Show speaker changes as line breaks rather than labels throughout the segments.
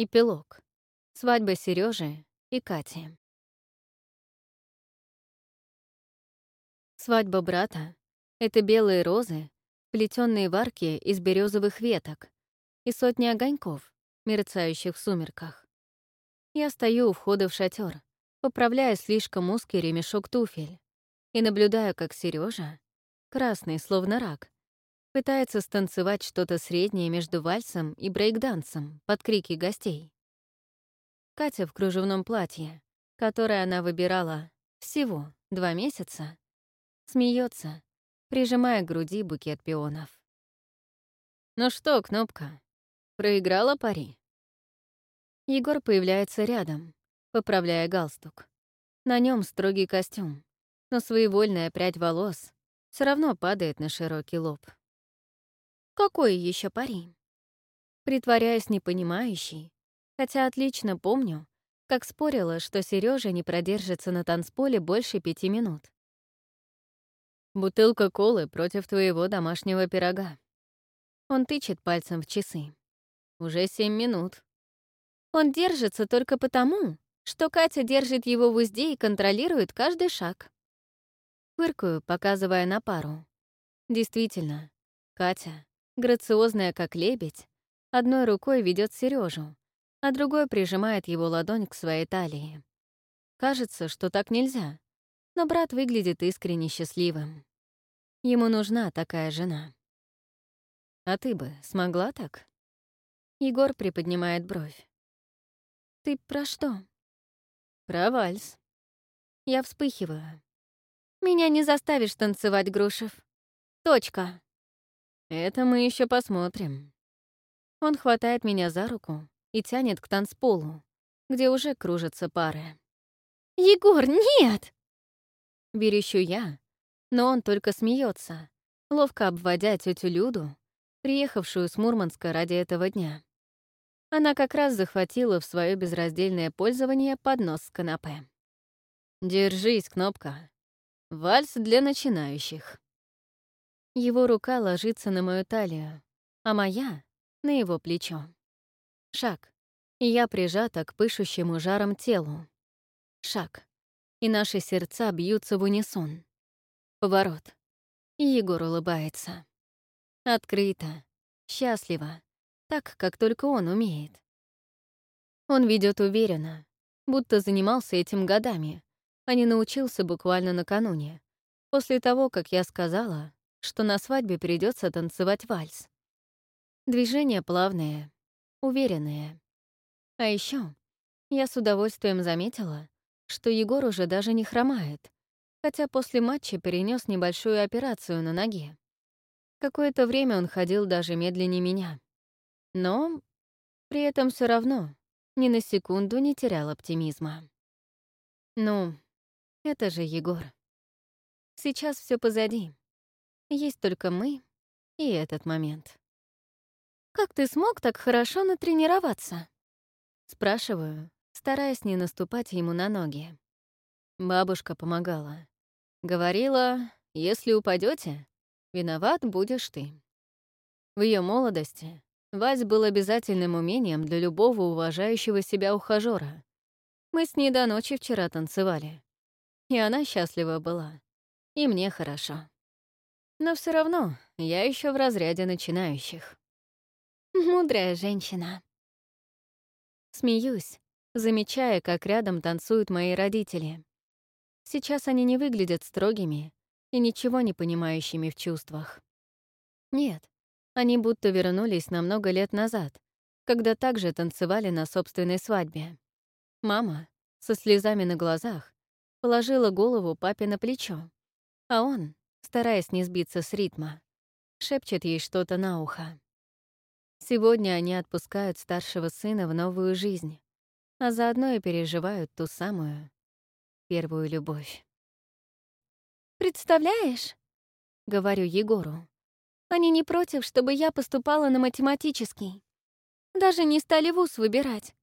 Эпилог. Свадьба Сережи и Кати. Свадьба брата — это белые розы, плетённые в арке из березовых веток и сотни огоньков, мерцающих в сумерках. Я стою у входа в шатер, поправляя слишком узкий ремешок туфель, и наблюдаю, как Сережа, красный, словно рак, пытается станцевать что-то среднее между вальсом и брейкдансом под крики гостей. Катя в кружевном платье, которое она выбирала всего два месяца, смеется, прижимая к груди букет пионов. «Ну что, Кнопка, проиграла пари?» Егор появляется рядом, поправляя галстук. На нем строгий костюм, но своевольная прядь волос все равно падает на широкий лоб. Какой еще пари? Притворяясь непонимающей, хотя отлично помню, как спорила, что Сережа не продержится на танцполе больше пяти минут. Бутылка колы против твоего домашнего пирога. Он тычет пальцем в часы. Уже семь минут. Он держится только потому, что Катя держит его в узде и контролирует каждый шаг. Фыркаю, показывая на пару. Действительно, Катя грациозная как лебедь, одной рукой ведет Сережу, а другой прижимает его ладонь к своей талии. Кажется, что так нельзя, но брат выглядит искренне счастливым. Ему нужна такая жена. А ты бы смогла так? Егор приподнимает бровь. Ты про что? Про вальс. Я вспыхиваю. Меня не заставишь танцевать, Грушев. Точка. Это мы еще посмотрим. Он хватает меня за руку и тянет к танцполу, где уже кружатся пары. «Егор, нет!» Верещу я, но он только смеется, ловко обводя тетю Люду, приехавшую с Мурманска ради этого дня. Она как раз захватила в свое безраздельное пользование поднос с канапе. «Держись, кнопка. Вальс для начинающих». Его рука ложится на мою талию, а моя — на его плечо. Шаг, и я прижата к пышущему жаром телу. Шаг, и наши сердца бьются в унисон. Поворот, и Егор улыбается. Открыто, счастливо, так, как только он умеет. Он ведет уверенно, будто занимался этим годами, а не научился буквально накануне, после того, как я сказала, что на свадьбе придется танцевать вальс. Движения плавные, уверенные. А еще я с удовольствием заметила, что Егор уже даже не хромает, хотя после матча перенес небольшую операцию на ноге. Какое-то время он ходил даже медленнее меня. Но при этом все равно ни на секунду не терял оптимизма. Ну, это же Егор. Сейчас все позади. Есть только мы и этот момент. «Как ты смог так хорошо натренироваться?» Спрашиваю, стараясь не наступать ему на ноги. Бабушка помогала. Говорила, если упадете, виноват будешь ты. В ее молодости Вась был обязательным умением для любого уважающего себя ухажера. Мы с ней до ночи вчера танцевали. И она счастлива была. И мне хорошо. Но все равно я еще в разряде начинающих. Мудрая женщина. Смеюсь, замечая, как рядом танцуют мои родители. Сейчас они не выглядят строгими и ничего не понимающими в чувствах. Нет, они будто вернулись на много лет назад, когда также танцевали на собственной свадьбе. Мама, со слезами на глазах, положила голову папе на плечо, а он, стараясь не сбиться с ритма. Шепчет ей что-то на ухо. Сегодня они отпускают старшего сына в новую жизнь, а заодно и переживают ту самую первую любовь. «Представляешь?» — говорю Егору. «Они не против, чтобы я поступала на математический. Даже не стали вуз выбирать.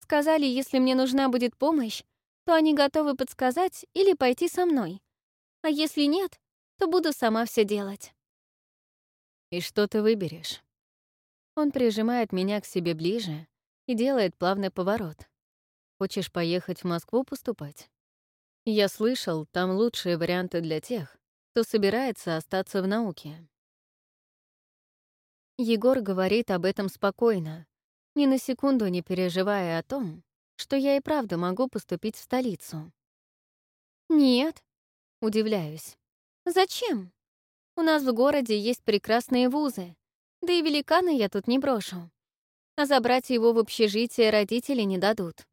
Сказали, если мне нужна будет помощь, то они готовы подсказать или пойти со мной. А если нет, то буду сама все делать. И что ты выберешь? Он прижимает меня к себе ближе, и делает плавный поворот. Хочешь поехать в Москву поступать? Я слышал, там лучшие варианты для тех, кто собирается остаться в науке. Егор говорит об этом спокойно, ни на секунду не переживая о том, что я и правда могу поступить в столицу. «Нет», — удивляюсь. «Зачем? У нас в городе есть прекрасные вузы, да и великаны я тут не брошу. А забрать его в общежитие родители не дадут».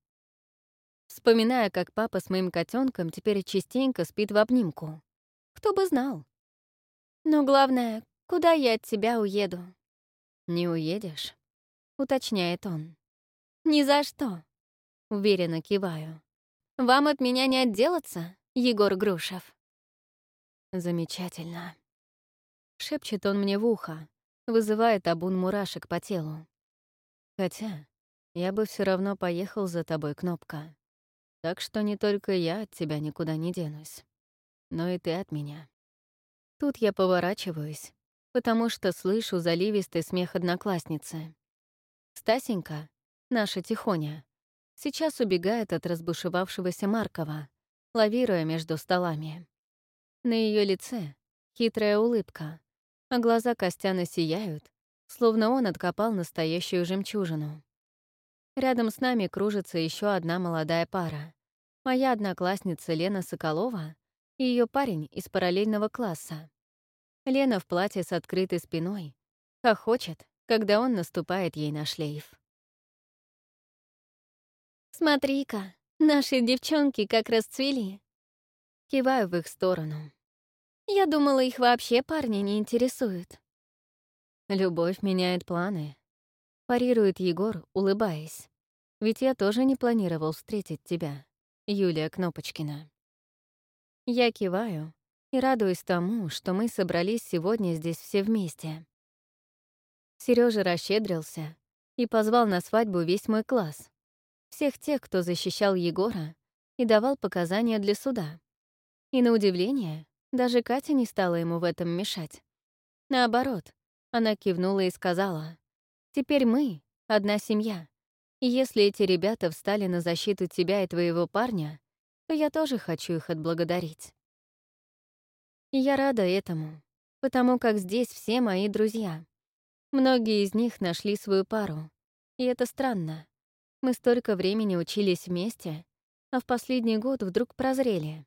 Вспоминая, как папа с моим котенком теперь частенько спит в обнимку. Кто бы знал. Но главное, куда я от тебя уеду? «Не уедешь?» — уточняет он. «Ни за что», — уверенно киваю. «Вам от меня не отделаться, Егор Грушев?» «Замечательно», — шепчет он мне в ухо, вызывает табун мурашек по телу. «Хотя я бы все равно поехал за тобой, Кнопка. Так что не только я от тебя никуда не денусь, но и ты от меня». Тут я поворачиваюсь, потому что слышу заливистый смех одноклассницы. Стасенька, наша Тихоня, сейчас убегает от разбушевавшегося Маркова, лавируя между столами. На ее лице хитрая улыбка, а глаза Костяна сияют, словно он откопал настоящую жемчужину. Рядом с нами кружится еще одна молодая пара. Моя одноклассница Лена Соколова и ее парень из параллельного класса. Лена в платье с открытой спиной, хохочет, когда он наступает ей на шлейф. «Смотри-ка, наши девчонки как расцвели!» Киваю в их сторону. Я думала, их вообще парни не интересуют. «Любовь меняет планы», — парирует Егор, улыбаясь. «Ведь я тоже не планировал встретить тебя, Юлия Кнопочкина». Я киваю, и радуюсь тому, что мы собрались сегодня здесь все вместе. Сережа расщедрился и позвал на свадьбу весь мой класс, всех тех, кто защищал Егора и давал показания для суда. И на удивление, даже Катя не стала ему в этом мешать. Наоборот, она кивнула и сказала, «Теперь мы — одна семья, и если эти ребята встали на защиту тебя и твоего парня, то я тоже хочу их отблагодарить». И я рада этому, потому как здесь все мои друзья. Многие из них нашли свою пару. И это странно. Мы столько времени учились вместе, а в последний год вдруг прозрели.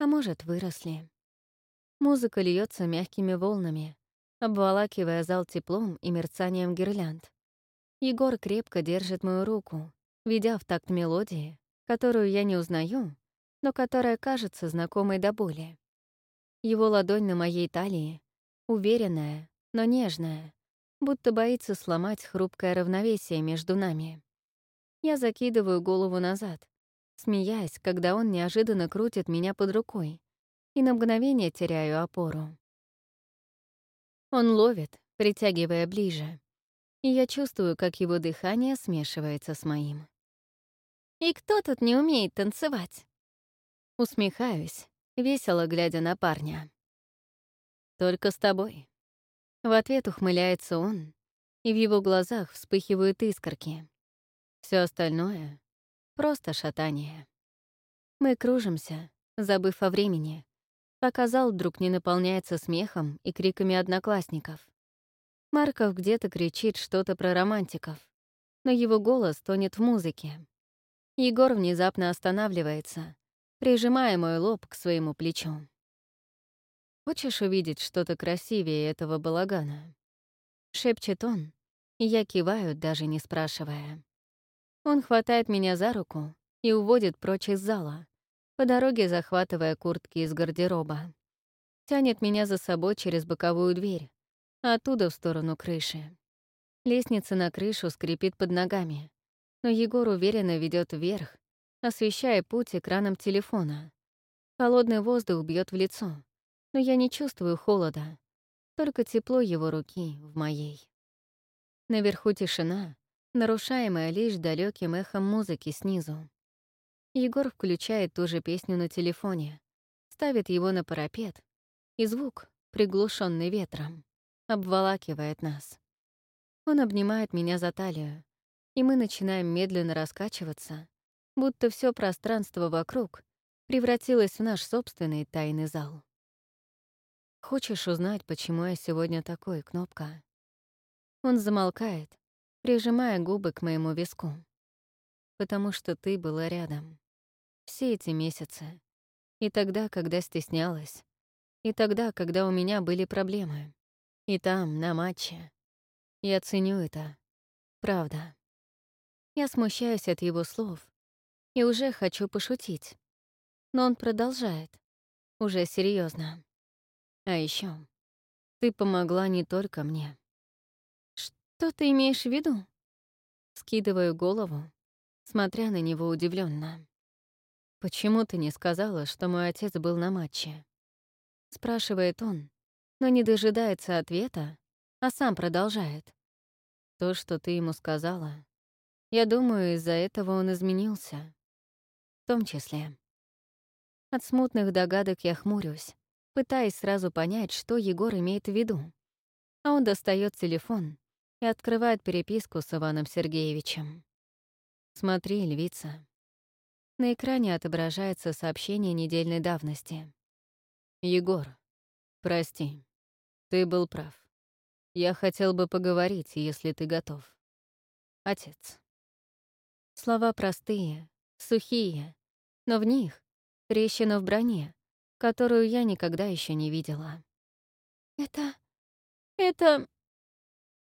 А может, выросли. Музыка льется мягкими волнами, обволакивая зал теплом и мерцанием гирлянд. Егор крепко держит мою руку, ведя в такт мелодии, которую я не узнаю, но которая кажется знакомой до боли. Его ладонь на моей талии, уверенная, но нежная, будто боится сломать хрупкое равновесие между нами. Я закидываю голову назад, смеясь, когда он неожиданно крутит меня под рукой, и на мгновение теряю опору. Он ловит, притягивая ближе, и я чувствую, как его дыхание смешивается с моим. «И кто тут не умеет танцевать?» Усмехаюсь, весело глядя на парня. «Только с тобой». В ответ ухмыляется он, и в его глазах вспыхивают искорки. Все остальное — просто шатание. Мы кружимся, забыв о времени, пока зал вдруг не наполняется смехом и криками одноклассников. Марков где-то кричит что-то про романтиков, но его голос тонет в музыке. Егор внезапно останавливается, прижимая мой лоб к своему плечу. «Хочешь увидеть что-то красивее этого балагана?» Шепчет он, и я киваю, даже не спрашивая. Он хватает меня за руку и уводит прочь из зала, по дороге захватывая куртки из гардероба. Тянет меня за собой через боковую дверь, а оттуда в сторону крыши. Лестница на крышу скрипит под ногами, но Егор уверенно ведет вверх освещая путь экраном телефона. Холодный воздух бьет в лицо, но я не чувствую холода, только тепло его руки в моей. Наверху тишина, нарушаемая лишь далеким эхом музыки снизу. Егор включает ту же песню на телефоне, ставит его на парапет, и звук, приглушенный ветром, обволакивает нас. Он обнимает меня за талию, и мы начинаем медленно раскачиваться, будто все пространство вокруг превратилось в наш собственный тайный зал. Хочешь узнать, почему я сегодня такой, Кнопка? Он замолкает, прижимая губы к моему виску. Потому что ты была рядом. Все эти месяцы. И тогда, когда стеснялась. И тогда, когда у меня были проблемы. И там, на матче. Я ценю это. Правда. Я смущаюсь от его слов и уже хочу пошутить. Но он продолжает. Уже серьезно. А еще ты помогла не только мне. Что ты имеешь в виду? Скидываю голову, смотря на него удивленно. «Почему ты не сказала, что мой отец был на матче?» Спрашивает он, но не дожидается ответа, а сам продолжает. «То, что ты ему сказала, я думаю, из-за этого он изменился. В том числе. От смутных догадок я хмурюсь, пытаясь сразу понять, что Егор имеет в виду. А он достает телефон и открывает переписку с Иваном Сергеевичем. «Смотри, львица». На экране отображается сообщение недельной давности. «Егор, прости, ты был прав. Я хотел бы поговорить, если ты готов. Отец». Слова простые, сухие, но в них трещина в броне, которую я никогда еще не видела. «Это... это...»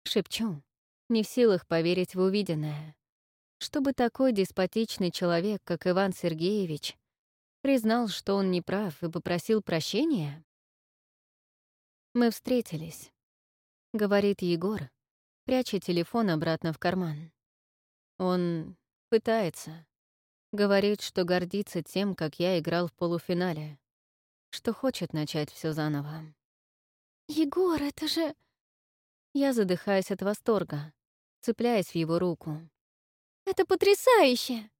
Шепчу, не в силах поверить в увиденное. Чтобы такой деспотичный человек, как Иван Сергеевич, признал, что он не прав и попросил прощения? «Мы встретились», — говорит Егор, пряча телефон обратно в карман. Он пытается. Говорит, что гордится тем, как я играл в полуфинале, что хочет начать все заново. «Егор, это же...» Я задыхаюсь от восторга, цепляясь в его руку. «Это потрясающе!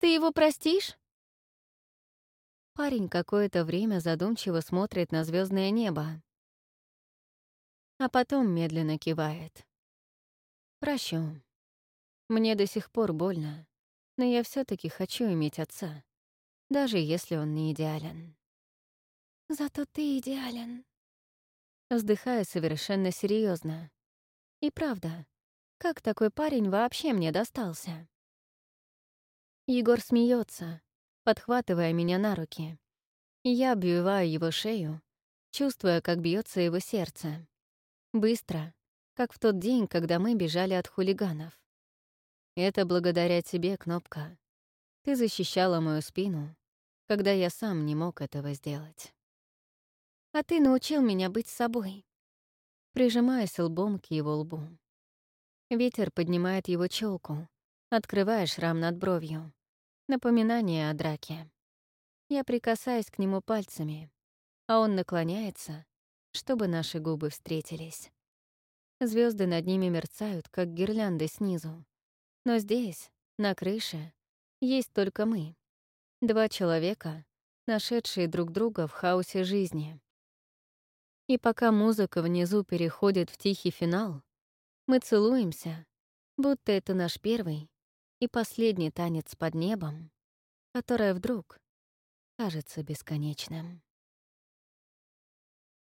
Ты его простишь?» Парень какое-то время задумчиво смотрит на звездное небо, а потом медленно кивает. «Прощу. Мне до сих пор больно, но я все таки хочу иметь отца, даже если он не идеален. Зато ты идеален. Вздыхаю совершенно серьезно. И правда, как такой парень вообще мне достался? Егор смеется, подхватывая меня на руки. Я обвиваю его шею, чувствуя, как бьется его сердце. Быстро, как в тот день, когда мы бежали от хулиганов. Это благодаря тебе, Кнопка. Ты защищала мою спину, когда я сам не мог этого сделать. А ты научил меня быть собой. Прижимаясь лбом к его лбу. Ветер поднимает его челку, открывая шрам над бровью. Напоминание о драке. Я прикасаюсь к нему пальцами, а он наклоняется, чтобы наши губы встретились. Звезды над ними мерцают, как гирлянды снизу, но здесь, на крыше, есть только мы. Два человека, нашедшие друг друга в хаосе жизни. И пока музыка внизу переходит в тихий финал, мы целуемся, будто это наш первый и последний танец под небом, которое вдруг кажется бесконечным.